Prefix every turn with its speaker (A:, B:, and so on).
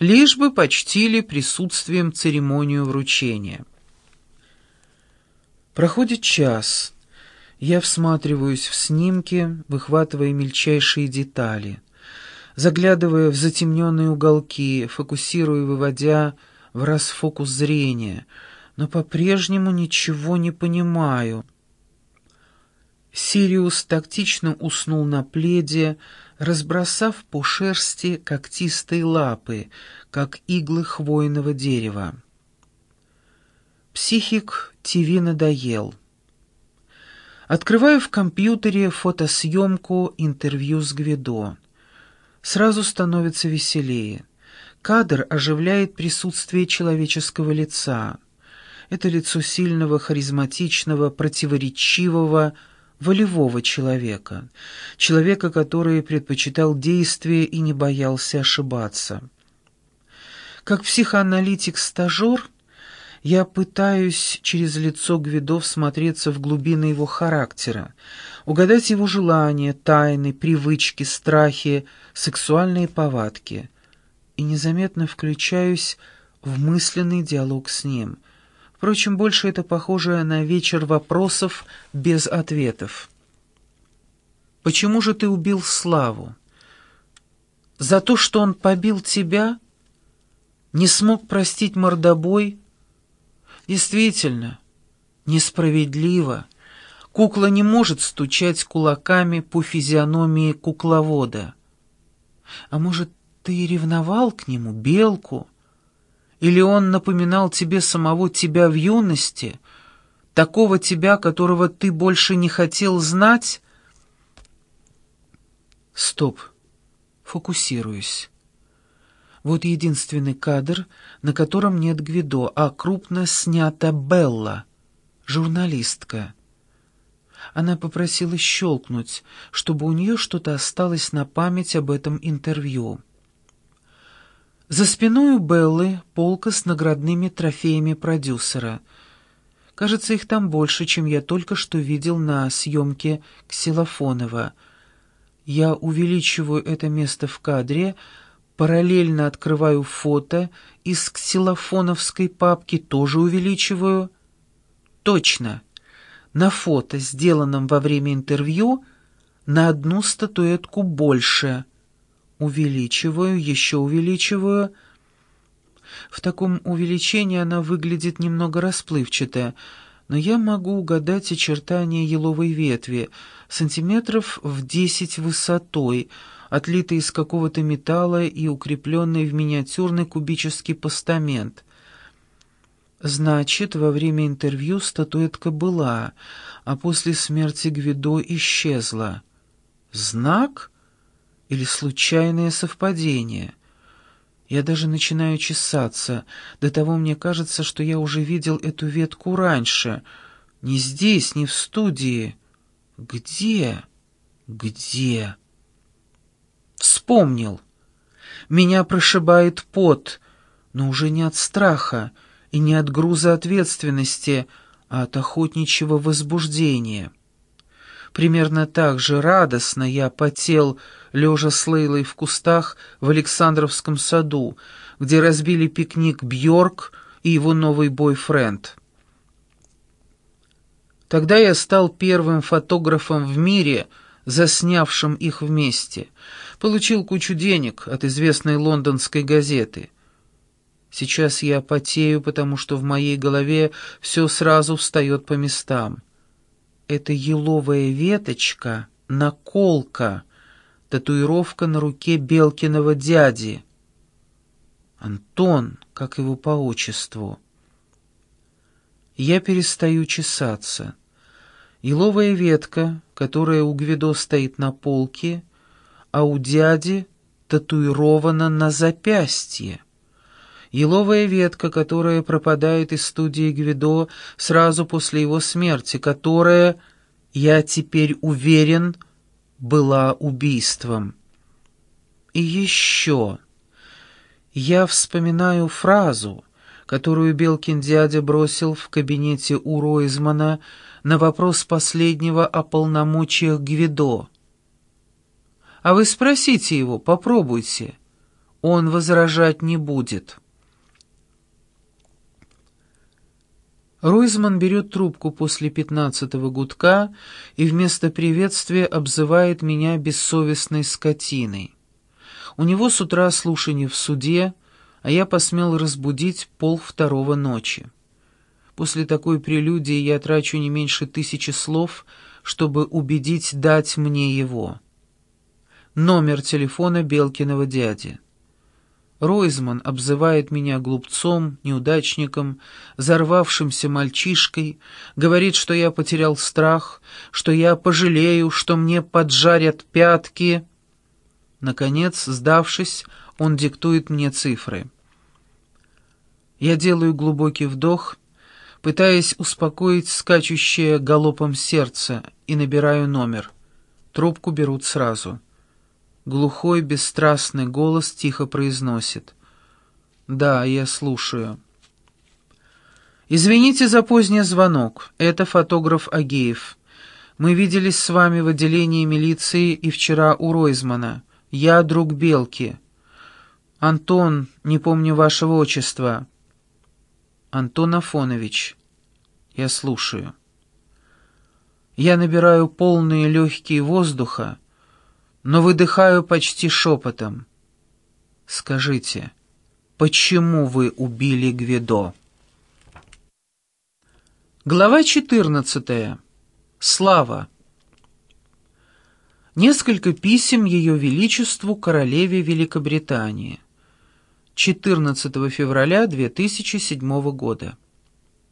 A: лишь бы почтили присутствием церемонию вручения. Проходит час. Я всматриваюсь в снимки, выхватывая мельчайшие детали, заглядывая в затемненные уголки, фокусируя, выводя в расфокус зрения, но по-прежнему ничего не понимаю. Сириус тактично уснул на пледе, разбросав по шерсти когтистые лапы, как иглы хвойного дерева. Психик ТВ надоел. Открываю в компьютере фотосъемку интервью с Гвидо. Сразу становится веселее. Кадр оживляет присутствие человеческого лица. Это лицо сильного, харизматичного, противоречивого, волевого человека. Человека, который предпочитал действие и не боялся ошибаться. Как психоаналитик-стажер, я пытаюсь через лицо Гвидо смотреться в глубины его характера, угадать его желания, тайны, привычки, страхи, сексуальные повадки — и незаметно включаюсь в мысленный диалог с ним. Впрочем, больше это похоже на вечер вопросов без ответов. «Почему же ты убил Славу? За то, что он побил тебя? Не смог простить мордобой? Действительно, несправедливо». Кукла не может стучать кулаками по физиономии кукловода. А может, ты ревновал к нему, белку? Или он напоминал тебе самого тебя в юности, такого тебя, которого ты больше не хотел знать? Стоп. Фокусируюсь. Вот единственный кадр, на котором нет Гвидо, а крупно снята Белла, журналистка. Она попросила щелкнуть, чтобы у нее что-то осталось на память об этом интервью. За спиной у Беллы полка с наградными трофеями продюсера. Кажется, их там больше, чем я только что видел на съемке Ксилофонова. Я увеличиваю это место в кадре, параллельно открываю фото из ксилофоновской папки, тоже увеличиваю. Точно. На фото, сделанном во время интервью, на одну статуэтку больше — Увеличиваю, еще увеличиваю. В таком увеличении она выглядит немного расплывчато, но я могу угадать очертания еловой ветви, сантиметров в десять высотой, отлитой из какого-то металла и укрепленной в миниатюрный кубический постамент. Значит, во время интервью статуэтка была, а после смерти Гвидо исчезла. Знак? Или случайное совпадение. Я даже начинаю чесаться. До того мне кажется, что я уже видел эту ветку раньше. Не здесь, не в студии. Где? Где? Вспомнил. Меня прошибает пот, но уже не от страха и не от груза ответственности, а от охотничьего возбуждения. Примерно так же радостно я потел, лежа с Лейлой в кустах в Александровском саду, где разбили пикник Бьорк и его новый бойфренд. Тогда я стал первым фотографом в мире, заснявшим их вместе. Получил кучу денег от известной лондонской газеты. Сейчас я потею, потому что в моей голове все сразу встает по местам. Это еловая веточка, наколка, татуировка на руке Белкиного дяди. Антон, как его по отчеству. Я перестаю чесаться. Еловая ветка, которая у Гвидо стоит на полке, а у дяди татуирована на запястье. Еловая ветка, которая пропадает из студии Гвидо сразу после его смерти, которая, я теперь уверен, была убийством. И еще. Я вспоминаю фразу, которую Белкин дядя бросил в кабинете у Ройзмана на вопрос последнего о полномочиях Гвидо. «А вы спросите его, попробуйте. Он возражать не будет. Ройзман берет трубку после пятнадцатого гудка и вместо приветствия обзывает меня бессовестной скотиной. У него с утра слушание в суде, а я посмел разбудить пол второго ночи. После такой прелюдии я трачу не меньше тысячи слов, чтобы убедить дать мне его. Номер телефона Белкиного дяди. Ройзман обзывает меня глупцом, неудачником, взорвавшимся мальчишкой, говорит, что я потерял страх, что я пожалею, что мне поджарят пятки. Наконец, сдавшись, он диктует мне цифры. Я делаю глубокий вдох, пытаясь успокоить скачущее галопом сердце, и набираю номер. Трубку берут сразу. Глухой, бесстрастный голос тихо произносит. «Да, я слушаю». «Извините за поздний звонок. Это фотограф Агеев. Мы виделись с вами в отделении милиции и вчера у Ройзмана. Я друг Белки. Антон, не помню вашего отчества». «Антон Афонович». «Я слушаю». Я набираю полные легкие воздуха, но выдыхаю почти шепотом. «Скажите, почему вы убили Гвидо?» Глава 14. Слава. Несколько писем Ее Величеству Королеве Великобритании. 14 февраля 2007 года.